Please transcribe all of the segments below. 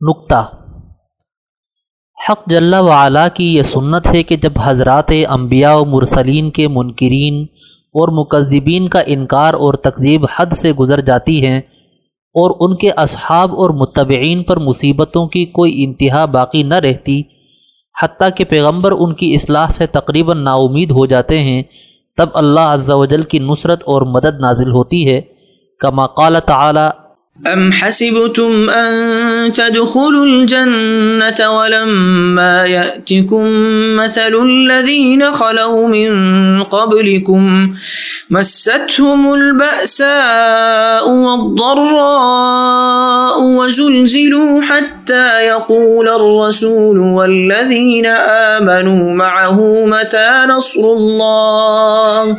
نقطہ حق جل وعلا کی یہ سنت ہے کہ جب حضرات انبیاء و مرسلین کے منکرین اور مکذبین کا انکار اور تقزیب حد سے گزر جاتی ہیں اور ان کے اصحاب اور متبعین پر مصیبتوں کی کوئی انتہا باقی نہ رہتی، حتیٰ کہ پیغمبر ان کی اصلاح سے تقریباً نا امید ہو جاتے ہیں، تب اللہ عز و جل کی نصرت اور مدد نازل ہوتی ہے، کما قال تعالی ام حسبتم ان تدخلوا الجنة ولما يأتكم مثل الذين خلوا من قبلكم مستهم البأساء والضراء وزلزلوا حتى يقول الرسول والذين آمنوا معه متى نصر الله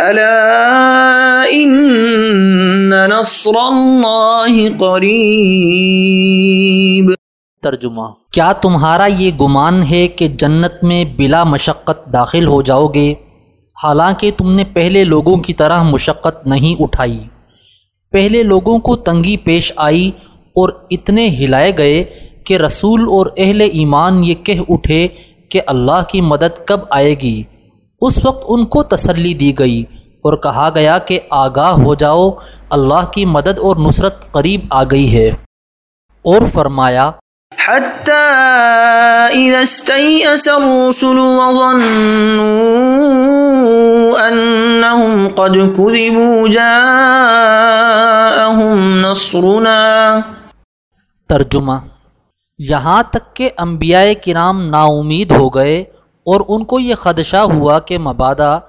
الا ان نصر اللہ قریب ترجمہ، کیا تمہارا یہ گمان ہے کہ جنت میں بلا مشقت داخل ہو جاؤ گے؟ حالانکہ تم نے پہلے لوگوں کی طرح مشقت نہیں اٹھائی۔ پہلے لوگوں کو تنگی پیش آئی اور اتنے ہلائے گئے کہ رسول اور اہل ایمان یہ کہہ اٹھے کہ اللہ کی مدد کب آئے گی۔ اس وقت ان کو تسلی دی گئی اور کہا گیا کہ آگاہ ہو جاؤ اللہ کی مدد اور نصرت قریب آ گئی ہے۔ اور فرمایا قد نصرنا۔ ترجمہ یہاں تک کہ انبیاء کرام نا امید ہو گئے اور ان کو یہ خدشہ ہوا کہ مبادہ،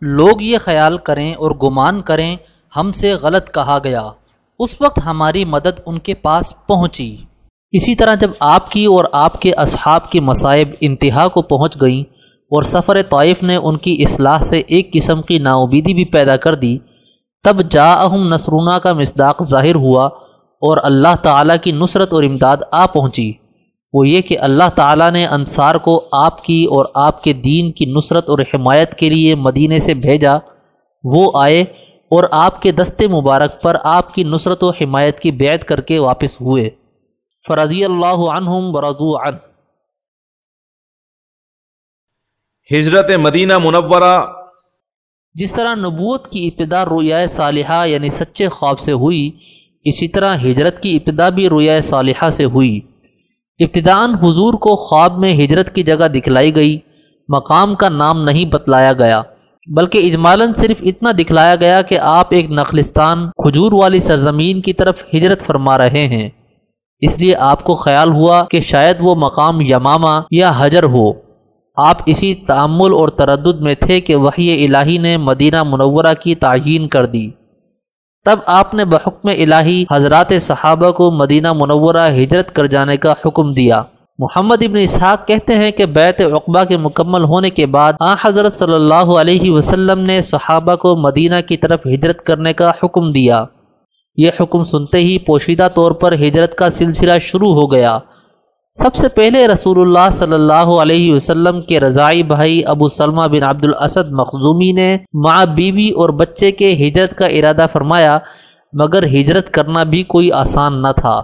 لوگ یہ خیال کریں اور گمان کریں، ہم سے غلط کہا گیا۔ اس وقت ہماری مدد ان کے پاس پہنچی۔ اسی طرح جب آپ کی اور آپ کے اصحاب کی مصائب انتہا کو پہنچ گئیں اور سفر طائف نے ان کی اصلاح سے ایک قسم کی ناؤبیدی بھی پیدا کر دی، تب جا اہم نسرونا کا مصداق ظاہر ہوا اور اللہ تعالیٰ کی نصرت اور امداد آ پہنچی۔ وہ یہ کہ اللہ تعالیٰ نے انصار کو آپ کی اور آپ کے دین کی نصرت اور حمایت کے لیے مدینے سے بھیجا وہ آئے اور آپ کے دست مبارک پر آپ کی نصرت و حمایت کی بیعت کر کے واپس ہوئے۔ فرضی اللہ عنہم برضو عن۔ ہجرت مدینہ منورہ۔ جس طرح نبوت کی ابتدا رویہ صالحہ یعنی سچے خواب سے ہوئی اسی طرح ہجرت کی ابتدا بھی رویہ صالحہ سے ہوئی۔ ابتدان حضور کو خواب میں ہجرت کی جگہ دکھلائی گئی، مقام کا نام نہیں بتلایا گیا، بلکہ اجمالاً صرف اتنا دکھلایا گیا کہ آپ ایک نخلستان کھجور والی سرزمین کی طرف ہجرت فرما رہے ہیں۔ اس لیے آپ کو خیال ہوا کہ شاید وہ مقام یمامہ یا حجر ہو۔ آپ اسی تعمل اور تردد میں تھے کہ وحی الہی نے مدینہ منورہ کی تعین کر دی۔ تب آپ نے بحکم الہی حضرات صحابہ کو مدینہ منورہ ہجرت کر جانے کا حکم دیا۔ محمد ابن اسحاق کہتے ہیں کہ بیت عقبہ کے مکمل ہونے کے بعد آ حضرت صلی اللہ علیہ وسلم نے صحابہ کو مدینہ کی طرف ہجرت کرنے کا حکم دیا۔ یہ حکم سنتے ہی پوشیدہ طور پر ہجرت کا سلسلہ شروع ہو گیا۔ سب سے پہلے رسول اللہ صلی اللہ علیہ وسلم کے رضائی بھائی ابو سلمہ بن عبد الاسد مخزومی نے ماں بیوی اور بچے کے ہجرت کا ارادہ فرمایا، مگر ہجرت کرنا بھی کوئی آسان نہ تھا۔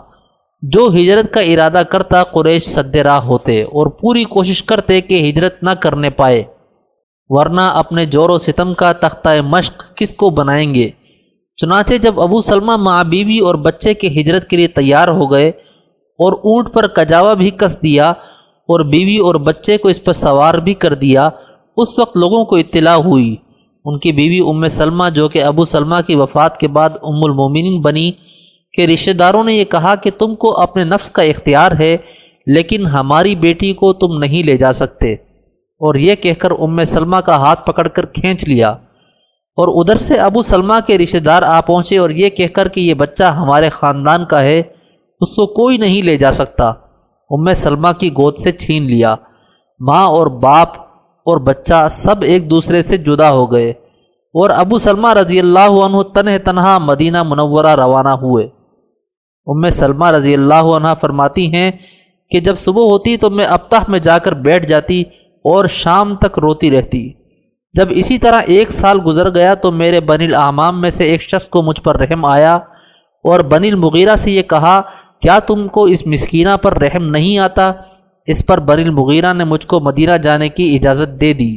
جو ہجرت کا ارادہ کرتا قریش صد راہ ہوتے اور پوری کوشش کرتے کہ ہجرت نہ کرنے پائے۔ ورنہ اپنے جور و ستم کا تختہ مشق کس کو بنائیں گے؟ چنانچہ جب ابو سلمہ ماں بیوی اور بچے کے ہجرت کے لیے تیار ہو گئے اور اونٹ پر کجاوا بھی کس دیا اور بیوی اور بچے کو اس پر سوار بھی کر دیا، اس وقت لوگوں کو اطلاع ہوئی۔ ان کی بیوی ام سلمہ، جو کہ ابو سلمہ کی وفات کے بعد ام المومنین بنی، کہ رشتہ داروں نے یہ کہا کہ تم کو اپنے نفس کا اختیار ہے، لیکن ہماری بیٹی کو تم نہیں لے جا سکتے۔ اور یہ کہہ کر ام سلمہ کا ہاتھ پکڑ کر کھینچ لیا۔ اور ادھر سے ابو سلمہ کے رشتہ دار آ پہنچے اور یہ کہہ کر کہ یہ بچہ ہمارے خاندان کا ہے۔ اس کو کوئی نہیں لے جا سکتا۔ ام سلمہ کی گود سے چھین لیا۔ ماں اور باپ اور بچہ سب ایک دوسرے سے جدا ہو گئے۔ اور ابو سلمہ رضی اللہ عنہ تنہ تنہا مدینہ منورہ روانہ ہوئے۔ ام سلمہ رضی اللہ عنہ فرماتی ہیں کہ جب صبح ہوتی تو میں ابتح میں جا کر بیٹھ جاتی اور شام تک روتی رہتی۔ جب اسی طرح ایک سال گزر گیا تو میرے بن الاعمام میں سے ایک شخص کو مجھ پر رحم آیا اور بن المغیرہ سے یہ کہا کیا تم کو اس مسکینہ پر رحم نہیں آتا؟ اس پر بن المغیرہ نے مجھ کو مدینہ جانے کی اجازت دے دی۔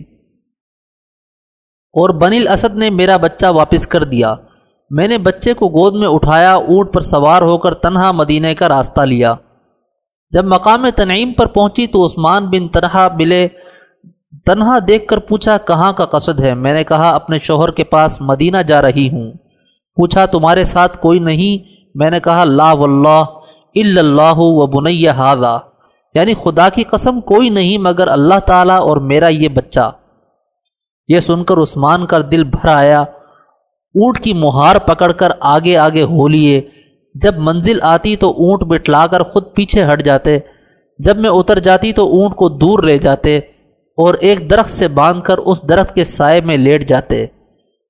اور بن الاسد نے میرا بچہ واپس کر دیا۔ میں نے بچے کو گود میں اٹھایا، اونٹ پر سوار ہو کر تنہا مدینہ کا راستہ لیا۔ جب مقام تنعیم پر پہنچی تو عثمان بن طرح ملے۔ تنہا دیکھ کر پوچھا، کہاں کا قصد ہے؟ میں نے کہا، اپنے شوہر کے پاس مدینہ جا رہی ہوں۔ پوچھا، تمہارے ساتھ کوئی نہیں؟ میں نے کہا، لا واللہ! اللہ و بنیہ ہاضا یعنی خدا کی قسم کوئی نہیں مگر اللہ تعالیٰ اور میرا یہ بچہ۔ یہ سن کر عثمان کا دل بھر آیا۔ اونٹ کی مہار پکڑ کر آگے آگے ہو لیے۔ جب منزل آتی تو اونٹ بٹلا کر خود پیچھے ہٹ جاتے۔ جب میں اتر جاتی تو اونٹ کو دور لے جاتے اور ایک درخت سے باندھ کر اس درخت کے سائے میں لیٹ جاتے۔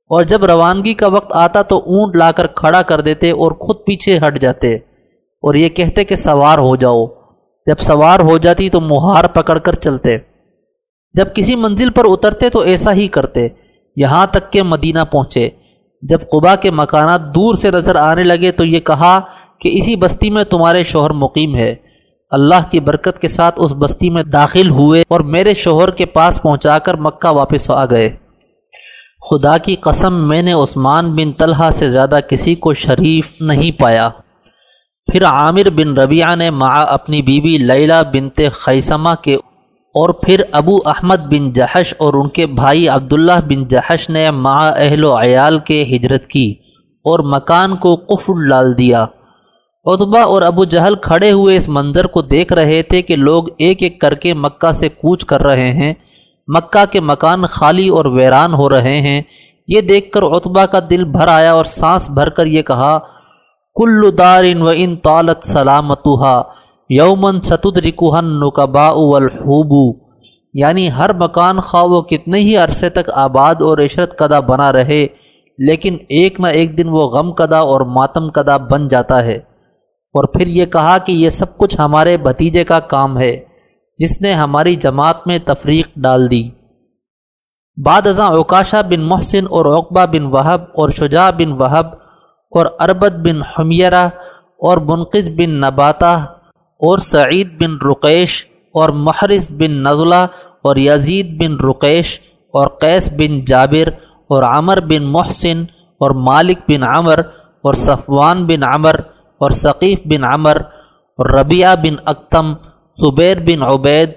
اور جب روانگی کا وقت آتا تو اونٹ لا کر کھڑا کر دیتے اور خود پیچھے ہٹ جاتے۔ اور یہ کہتے کہ سوار ہو جاؤ۔ جب سوار ہو جاتی تو مہار پکڑ کر چلتے۔ جب کسی منزل پر اترتے تو ایسا ہی کرتے۔ یہاں تک کہ مدینہ پہنچے۔ جب قبا کے مکانات دور سے نظر آنے لگے تو یہ کہا کہ اسی بستی میں تمہارے شوہر مقیم ہے۔ اللہ کی برکت کے ساتھ اس بستی میں داخل ہوئے اور میرے شوہر کے پاس پہنچا کر مکہ واپس آ گئے۔ خدا کی قسم، میں نے عثمان بن طلحہ سے زیادہ کسی کو شریف نہیں پایا۔ پھر عامر بن ربیعہ نے مع اپنی بیوی لیلہ بنت خیسمہ کے اور پھر ابو احمد بن جہش اور ان کے بھائی عبداللہ بن جہش نے مع اہل و عیال کے ہجرت کی اور مکان کو قفل ڈال دیا۔ ادبا اور ابو جہل کھڑے ہوئے اس منظر کو دیکھ رہے تھے کہ لوگ ایک ایک کر کے مکہ سے کوچ کر رہے ہیں۔ مکہ کے مکان خالی اور ویران ہو رہے ہیں۔ یہ دیکھ کر اتبا کا دل بھر آیا اور سانس بھر کر یہ کہا کل دار و ان طالت سلامتہ یومن ستد رکوہن نقبا یعنی ہر مکان خواہ وہ کتنے ہی عرصے تک آباد اور عشرت کدہ بنا رہے، لیکن ایک نہ ایک دن وہ غم کدہ اور ماتم کدہ بن جاتا ہے۔ اور پھر یہ کہا کہ یہ سب کچھ ہمارے بھتیجے کا کام ہے، جس نے ہماری جماعت میں تفریق ڈال دی۔ بعد ازاں اوکاشا بن محسن اور اقبا بن وہب اور شجاع بن وہب اور اربد بن حمیرہ اور منقذ بن نباتہ اور سعید بن رقیش اور محرس بن نزلہ اور یزید بن رقیش اور قیس بن جابر اور عمر بن محسن اور مالک بن عمر اور صفوان بن عمر اور ثقیف بن عمر اور ربیعہ بن اکتم، زبیر بن عبید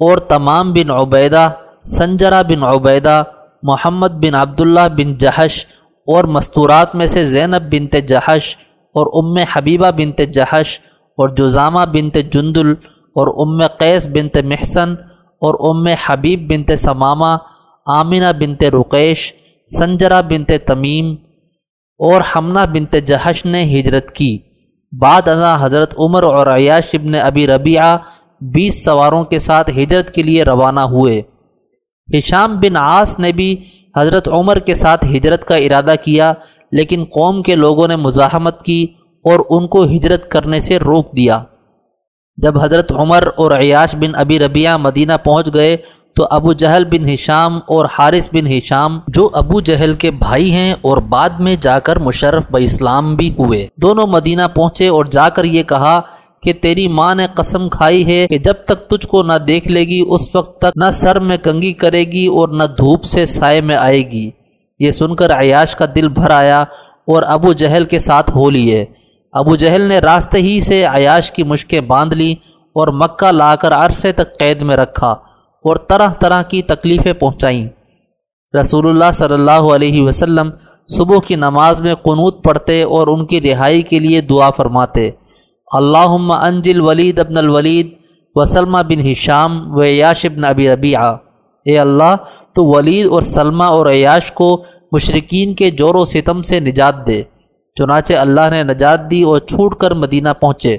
اور تمام بن عبیدہ، سنجرہ بن عبیدہ، محمد بن عبداللہ بن جہش اور مستورات میں سے زینب بنت جہش اور ام حبیبہ بنت جہش اور جزامہ بنت جندل اور ام قیس بنت محسن اور ام حبیب بنت سمامہ آمنہ بنت رقیش، سنجرہ بنت تمیم اور حمنہ بنت جہش نے ہجرت کی۔ بعد ازاں حضرت عمر اور عیاش ابن ابی ربیعہ بیس سواروں کے ساتھ ہجرت کے لیے روانہ ہوئے۔ ہشام بن عاص نے بھی حضرت عمر کے ساتھ ہجرت کا ارادہ کیا، لیکن قوم کے لوگوں نے مزاحمت کی اور ان کو ہجرت کرنے سے روک دیا۔ جب حضرت عمر اور عیاش بن ابی ربیعہ مدینہ پہنچ گئے، تو ابو جہل بن ہشام اور حارث بن ہشام، جو ابو جہل کے بھائی ہیں اور بعد میں جا کر مشرف ب اسلام بھی ہوئے۔ دونوں مدینہ پہنچے اور جا کر یہ کہا کہ تیری ماں نے قسم کھائی ہے کہ جب تک تجھ کو نہ دیکھ لے گی، اس وقت تک نہ سر میں کنگھی کرے گی اور نہ دھوپ سے سائے میں آئے گی۔ یہ سن کر عیاش کا دل بھر آیا اور ابو جہل کے ساتھ ہو لیے۔ ابو جہل نے راستے ہی سے عیاش کی مشکیں باندھ لی اور مکہ لا کر عرصے تک قید میں رکھا اور طرح طرح کی تکلیفیں پہنچائیں۔ رسول اللہ صلی اللہ علیہ وسلم صبح کی نماز میں قنوت پڑھتے اور ان کی رہائی کے لیے دعا فرماتے۔ اللہ انجل ولید ابن الولید وسلمہ بن ہشام و عیاش ابن ابی ربیعہ۔ اے اللہ، تو ولید اور سلمہ اور عیاش کو مشرقین کے جور و ستم سے نجات دے، چنانچہ اللہ نے نجات دی اور چھوٹ کر مدینہ پہنچے۔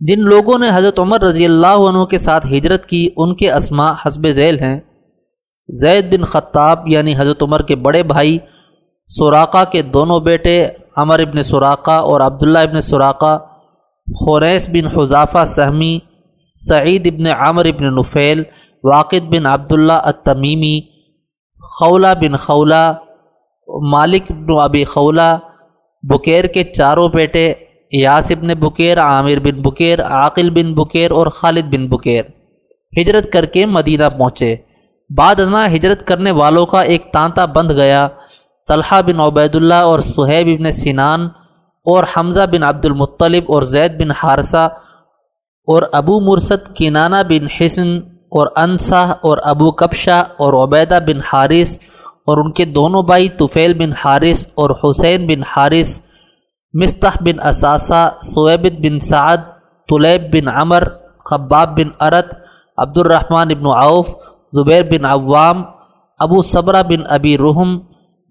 جن لوگوں نے حضرت عمر رضی اللہ عنہ کے ساتھ ہجرت کی، ان کے اسماء حسب ذیل ہیں۔ زید بن خطاب یعنی حضرت عمر کے بڑے بھائی سوراقہ کے دونوں بیٹے عمر ابن سوراقہ اور عبداللہ ابن سوراقہ خوریس بن حضافہ سہمی، سعید ابن عمر ابن نفیل، واقد بن عبداللہ التمیمی، خولہ بن خولہ، مالک ابن ابی خولہ، بکیر کے چاروں بیٹے، یاس بن بکیر، عامر بن بکیر، عاقل بن بکیر اور خالد بن بکیر۔ ہجرت کر کے مدینہ پہنچے۔ بعد ازنا ہجرت کرنے والوں کا ایک تانتا بند گیا۔ طلحہ بن عبید اللہ اور سہیب بن سنان اور حمزہ بن عبد المطلب اور زید بن حارثہ اور ابو مرسد، کینانہ بن حسن اور انصا اور ابو کبشہ اور عبیدہ بن حارث اور ان کے دونوں بھائی طفیل بن حارث اور حسین بن حارث، مستح بن اثاثہ سویبت بن سعد، طلیب بن عمر، خباب بن عرت عبد الرحمن بن عوف، زبیر بن عوام، ابو صبرہ بن ابی رحم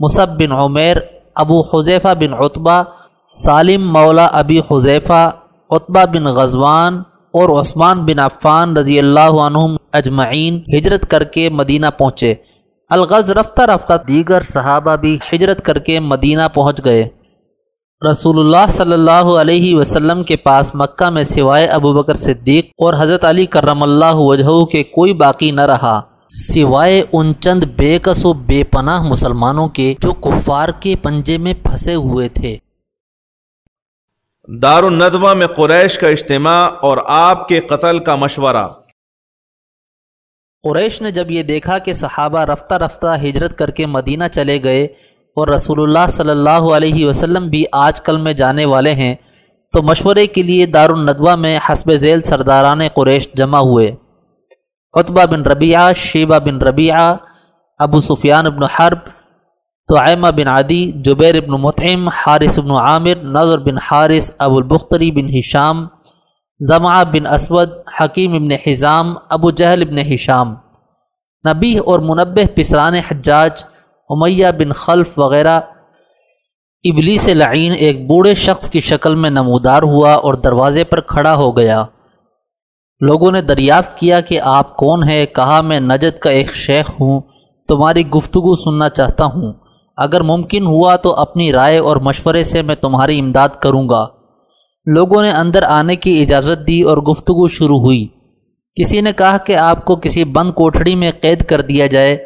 مصب بن عمیر، ابو حذیفہ بن عطبہ سالم مولا ابی حذیفہ عطبہ بن غزوان اور عثمان بن عفان رضی اللہ عنہم اجمعین ہجرت کر کے مدینہ پہنچے۔ الغز رفتہ رفتہ دیگر صحابہ بھی ہجرت کر کے مدینہ پہنچ گئے۔ رسول اللہ صلی اللہ علیہ وسلم کے پاس مکہ میں سوائے ابو بکر صدیق اور حضرت علی کرم اللہ وجہ کے کوئی باقی نہ رہا۔ سوائے ان چند بے کس و بے پناہ مسلمانوں کے جو کفار کے پنجے میں پھنسے ہوئے تھے۔ دار الندوہ میں قریش کا اجتماع اور آپ کے قتل کا مشورہ۔ قریش نے جب یہ دیکھا کہ صحابہ رفتہ رفتہ ہجرت کر کے مدینہ چلے گئے اور رسول اللہ صلی اللہ علیہ وسلم بھی آج کل میں جانے والے ہیں تو مشورے کے لیے دار الندوہ میں حسب ذیل سرداران قریش جمع ہوئے۔ عطبہ بن ربیعہ، شیبہ بن ربیعہ، ابو سفیان بن حرب توعمہ بن عدی، جبیر بن مطعم، حارث بن عامر نظر بن حارث، ابو البختری بن حشام زمعہ بن اسود، حکیم ابن حزام، ابو جہل ابن حشام نبی اور منبع پسران حجاج، امیہ بن خلف وغیرہ۔ ابلی سے لعین ایک بوڑھے شخص کی شکل میں نمودار ہوا اور دروازے پر کھڑا ہو گیا۔ لوگوں نے دریافت کیا کہ آپ کون ہیں؟ کہا، میں نجد کا ایک شیخ ہوں، تمہاری گفتگو سننا چاہتا ہوں۔ اگر ممکن ہوا تو اپنی رائے اور مشورے سے میں تمہاری امداد کروں گا۔ لوگوں نے اندر آنے کی اجازت دی اور گفتگو شروع ہوئی۔ کسی نے کہا کہ آپ کو کسی بند کوٹھڑی میں قید کر دیا جائے۔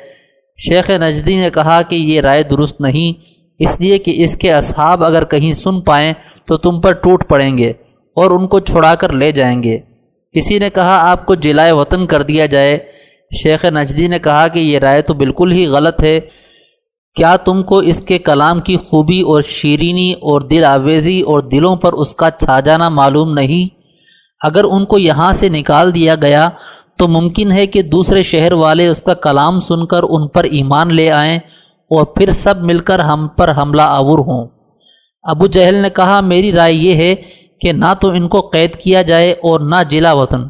شیخ نجدی نے کہا کہ یہ رائے درست نہیں، اس لیے کہ اس کے اصحاب اگر کہیں سن پائیں تو تم پر ٹوٹ پڑیں گے اور ان کو چھڑا کر لے جائیں گے۔ کسی نے کہا، آپ کو جلائے وطن کر دیا جائے۔ شیخ نجدی نے کہا کہ یہ رائے تو بالکل ہی غلط ہے۔ کیا تم کو اس کے کلام کی خوبی اور شیرینی اور دل آویزی اور دلوں پر اس کا چھا جانا معلوم نہیں؟ اگر ان کو یہاں سے نکال دیا گیا، تو ممکن ہے کہ دوسرے شہر والے اس کا کلام سن کر ان پر ایمان لے آئیں اور پھر سب مل کر ہم پر حملہ آور ہوں۔ ابو جہل نے کہا، میری رائے یہ ہے کہ نہ تو ان کو قید کیا جائے اور نہ جلا وطن،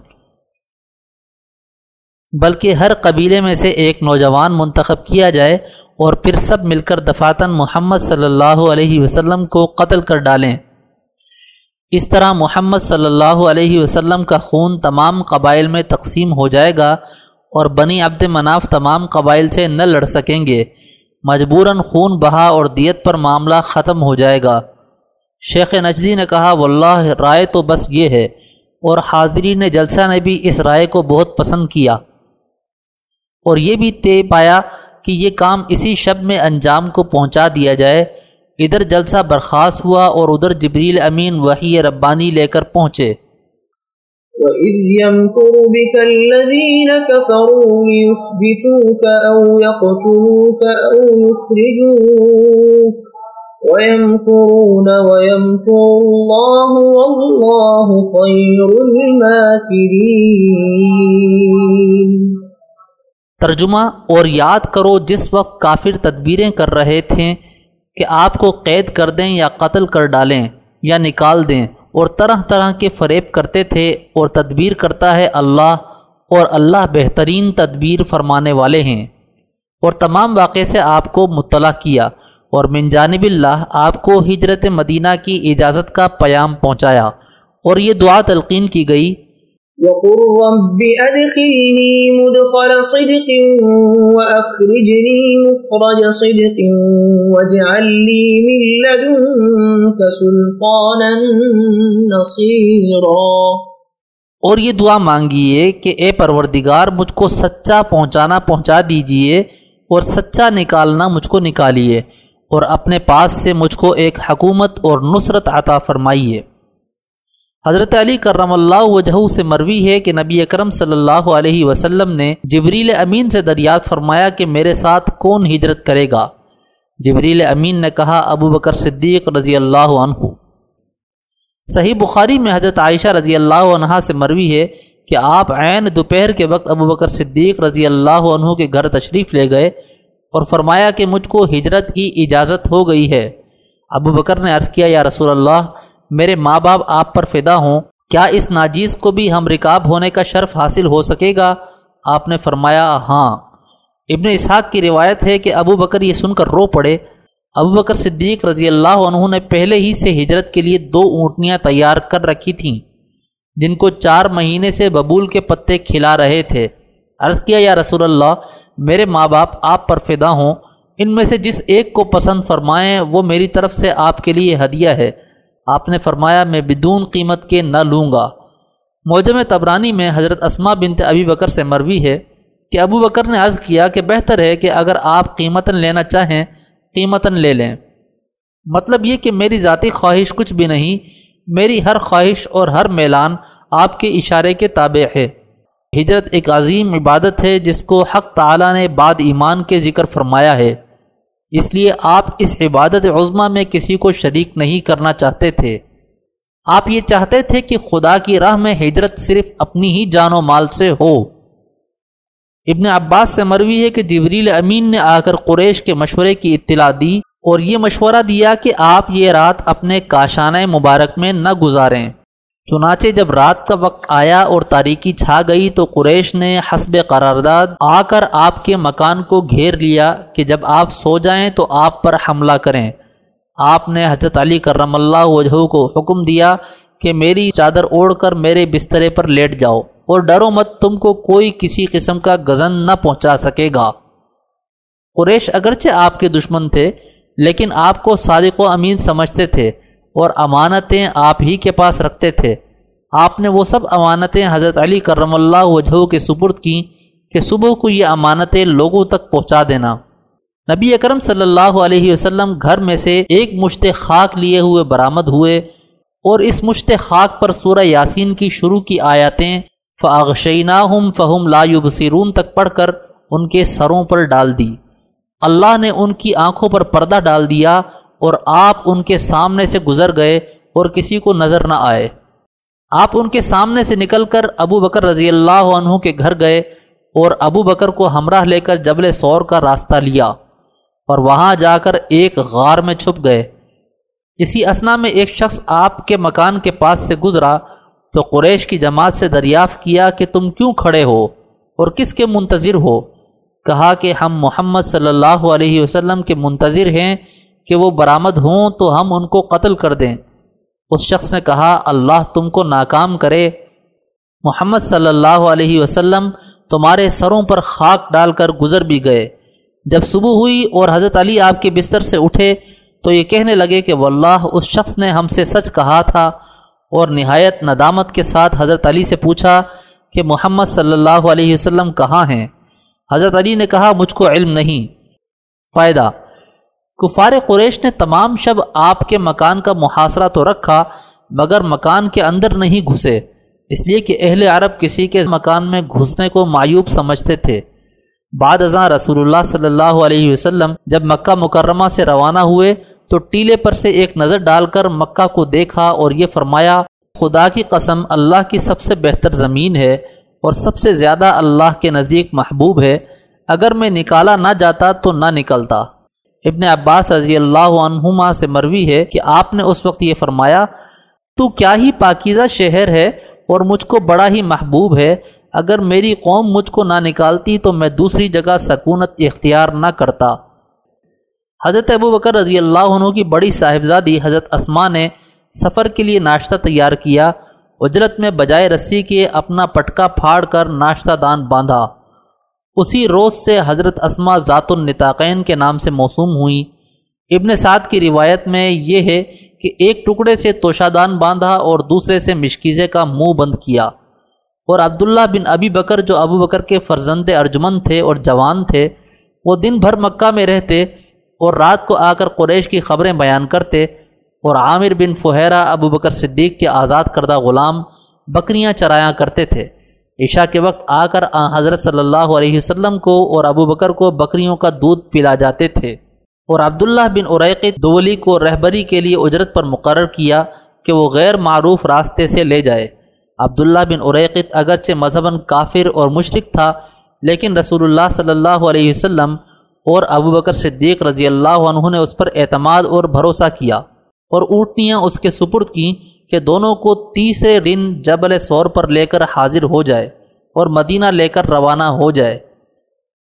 بلکہ ہر قبیلے میں سے ایک نوجوان منتخب کیا جائے اور پھر سب مل کر دفاتن محمد صلی اللہ علیہ وسلم کو قتل کر ڈالیں۔ اس طرح محمد صلی اللہ علیہ وسلم کا خون تمام قبائل میں تقسیم ہو جائے گا اور بنی عبد مناف تمام قبائل سے نہ لڑ سکیں گے۔ مجبوراً خون بہا اور دیت پر معاملہ ختم ہو جائے گا۔ شیخ نجدی نے کہا، واللہ، رائے تو بس یہ ہے۔ اور حاضرین جلسہ نے بھی اس رائے کو بہت پسند کیا۔ اور یہ بھی طے پایا کہ یہ کام اسی شب میں انجام کو پہنچا دیا جائے۔ ادھر جلسہ برخاست ہوا اور ادھر جبریل امین وحی ربانی لے کر پہنچے۔ وَإِذْ يَمْكُرُ بِكَ الَّذِينَ كَفَرُوا لِيُثْبِتُوكَ أَوْ يَقْتُلُوكَ أَوْ يُخْرِجُوكَ وَيَمْكُرُونَ وَيَمْكُرُ اللَّهُ وَاللَّهُ خَيْرُ الْمَاكِرِينَ ترجمہ اور یاد کرو جس وقت کافر تدبیریں کر رہے تھے کہ آپ کو قید کر دیں یا قتل کر ڈالیں یا نکال دیں اور طرح طرح کے فریب کرتے تھے اور تدبیر کرتا ہے اللہ اور اللہ بہترین تدبیر فرمانے والے ہیں اور تمام واقعے سے آپ کو مطلع کیا اور من جانب اللہ آپ کو ہجرت مدینہ کی اجازت کا پیام پہنچایا اور یہ دعا تلقین کی گئی۔ وقل رب أدخلني مدخل صدق وأخرجني مخرج صدق واجعل لي من لدنك سلطانا نصيرا۔ اور یہ دعا مانگیے کہ اے پروردگار مجھ کو سچا پہنچانا پہنچا دیجیے اور سچا نکالنا مجھ کو نکالیے۔ اور اپنے پاس سے مجھ کو ایک حکومت اور نصرت عطا فرمائیے۔ حضرت علی کرم اللہ وجہ سے مروی ہے کہ نبی اکرم صلی اللہ علیہ وسلم نے جبریل امین سے دریافت فرمایا کہ میرے ساتھ کون ہجرت کرے گا۔ جبریل امین نے کہا، ابو بکر صدیق رضی اللہ عنہ۔ صحیح بخاری میں حضرت عائشہ رضی اللہ عنہ سے مروی ہے کہ آپ عین دوپہر کے وقت ابو بکر صدیق رضی اللہ عنہ کے گھر تشریف لے گئے۔ اور فرمایا کہ مجھ کو ہجرت کی اجازت ہو گئی ہے۔ ابو بکر نے عرض کیا، یا رسول اللہ، میرے ماں باپ آپ پر فدا ہوں، کیا اس ناجیز کو بھی ہم رکاب ہونے کا شرف حاصل ہو سکے گا؟ آپ نے فرمایا ہاں۔ ابن اسحاق کی روایت ہے کہ ابو بکر یہ سن کر رو پڑے۔ ابو بکر صدیق رضی اللہ عنہ نے پہلے ہی سے ہجرت کے لیے دو اونٹنیاں تیار کر رکھی تھیں، جن کو چار مہینے سے ببول کے پتے کھلا رہے تھے۔ عرض کیا، یا رسول اللہ، میرے ماں باپ، آپ پر فدا ہوں۔ ان میں سے جس ایک کو پسند فرمائیں، وہ میری طرف سے آپ کے لیے ہدیہ ہے۔ آپ نے فرمایا، میں بدون قیمت کے نہ لوں گا۔ موجم تبرانی میں حضرت اسما بنت ابی بکر سے مروی ہے کہ ابو بکر نے عرض کیا کہ بہتر ہے کہ اگر آپ قیمتاً لینا چاہیں، قیمتاً لے لیں۔ مطلب یہ کہ میری ذاتی خواہش کچھ بھی نہیں، میری ہر خواہش اور ہر میلان آپ کے اشارے کے تابع ہے۔ ہجرت ایک عظیم عبادت ہے جس کو حق تعالیٰ نے بعد ایمان کے ذکر فرمایا ہے۔ اس لیے آپ اس عبادت عظمہ میں کسی کو شریک نہیں کرنا چاہتے تھے۔ آپ یہ چاہتے تھے کہ خدا کی راہ میں ہجرت صرف اپنی ہی جان و مال سے ہو۔ ابن عباس سے مروی ہے کہ جبریل امین نے آ کر قریش کے مشورے کی اطلاع دی اور یہ مشورہ دیا کہ آپ یہ رات اپنے کاشانہ مبارک میں نہ گزاریں۔ چنانچہ جب رات کا وقت آیا اور تاریکی چھا گئی تو قریش نے حسب قرارداد آ کر آپ کے مکان کو گھیر لیا کہ جب آپ سو جائیں تو آپ پر حملہ کریں۔ آپ نے حضرت علی کرم اللہ وجہ کو حکم دیا کہ میری چادر اوڑھ کر میرے بسترے پر لیٹ جاؤ اور ڈرو مت تم کو کوئی کسی قسم کا گزن نہ پہنچا سکے گا۔ قریش اگرچہ آپ کے دشمن تھے لیکن آپ کو صادق و امین سمجھتے تھے۔ اور امانتیں آپ ہی کے پاس رکھتے تھے۔ آپ نے وہ سب امانتیں حضرت علی کرم اللہ وجہ کے سپرد کیں کہ صبح کو یہ امانتیں لوگوں تک پہنچا دینا۔ نبی اکرم صلی اللہ علیہ وسلم گھر میں سے ایک مشت خاک لیے ہوئے برآمد ہوئے اور اس مشت خاک پر سورہ یاسین کی شروع کی آیاتیں فاغشینہ ہم فہم لا یبصرون تک پڑھ کر ان کے سروں پر ڈال دی۔ اللہ نے ان کی آنکھوں پر پردہ ڈال دیا اور آپ ان کے سامنے سے گزر گئے اور کسی کو نظر نہ آئے۔ آپ ان کے سامنے سے نکل کر ابو بکر رضی اللہ عنہ کے گھر گئے اور ابو بکر کو ہمراہ لے کر جبل سور کا راستہ لیا اور وہاں جا کر ایک غار میں چھپ گئے۔ اسی اسنا میں ایک شخص آپ کے مکان کے پاس سے گزرا تو قریش کی جماعت سے دریافت کیا کہ تم کیوں کھڑے ہو اور کس کے منتظر ہو؟ کہا کہ ہم محمد صلی اللہ علیہ وسلم کے منتظر ہیں کہ وہ برآمد ہوں تو ہم ان کو قتل کر دیں۔ اس شخص نے کہا، اللہ تم کو ناکام کرے۔ محمد صلی اللہ علیہ وسلم تمہارے سروں پر خاک ڈال کر گزر بھی گئے۔ جب صبح ہوئی اور حضرت علی آپ کے بستر سے اٹھے تو یہ کہنے لگے کہ واللہ، اس شخص نے ہم سے سچ کہا تھا۔ اور نہایت ندامت کے ساتھ حضرت علی سے پوچھا کہ محمد صلی اللہ علیہ وسلم کہاں ہیں؟ حضرت علی نے کہا، مجھ کو علم نہیں۔ فائدہ کفار قریش نے تمام شب آپ کے مکان کا محاصرہ تو رکھا، مگر مکان کے اندر نہیں گھسے۔ اس لیے کہ اہل عرب کسی کے مکان میں گھسنے کو معیوب سمجھتے تھے۔ بعد ازاں رسول اللہ صلی اللہ علیہ وسلم جب مکہ مکرمہ سے روانہ ہوئے، تو ٹیلے پر سے ایک نظر ڈال کر مکہ کو دیکھا اور یہ فرمایا، خدا کی قسم اللہ کی سب سے بہتر زمین ہے اور سب سے زیادہ اللہ کے نزدیک محبوب ہے۔ اگر میں نکالا نہ جاتا تو نہ نکلتا۔ ابن عباس رضی اللہ عنہما سے مروی ہے کہ آپ نے اس وقت یہ فرمایا، تو کیا ہی پاکیزہ شہر ہے اور مجھ کو بڑا ہی محبوب ہے؟ اگر میری قوم مجھ کو نہ نکالتی تو میں دوسری جگہ سکونت اختیار نہ کرتا۔ حضرت ابو بکر رضی اللہ عنہ کی بڑی صاحبزادی حضرت اسما نے سفر کے لیے ناشتہ تیار کیا۔ اجرت میں بجائے رسی کے اپنا پٹکا پھاڑ کر ناشتہ دان باندھا۔ اسی روز سے حضرت اسما ذات النطاقین کے نام سے موسوم ہوئیں۔ ابن سعد کی روایت میں یہ ہے کہ ایک ٹکڑے سے توشادان باندھا اور دوسرے سے مشکیزے کا منہ بند کیا۔ اور عبداللہ بن ابی بکر جو ابو بکر کے فرزند ارجمن تھے اور جوان تھے، وہ دن بھر مکہ میں رہتے اور رات کو آ کر قریش کی خبریں بیان کرتے۔ اور عامر بن فہیرہ ابو بکر صدیق کے آزاد کردہ غلام بکریاں چرایا کرتے تھے۔ عشاء کے وقت آ کر آ حضرت صلی اللہ علیہ وسلم کو اور ابو بکر کو بکریوں کا دودھ پلا جاتے تھے اور عبداللہ بن عریق دولی کو رہبری کے لیے اجرت پر مقرر کیا کہ وہ غیر معروف راستے سے لے جائے۔ عبداللہ بن عریقت اگرچہ مذہباً کافر اور مشرق تھا، لیکن رسول اللہ صلی اللہ علیہ وسلم اور ابو بکر صدیق رضی اللہ عنہ نے اس پر اعتماد اور بھروسہ کیا اور اونٹنیاں اس کے سپرد کیں کہ دونوں کو تیسرے دن جبل سور پر لے کر حاضر ہو جائے اور مدینہ لے کر روانہ ہو جائے۔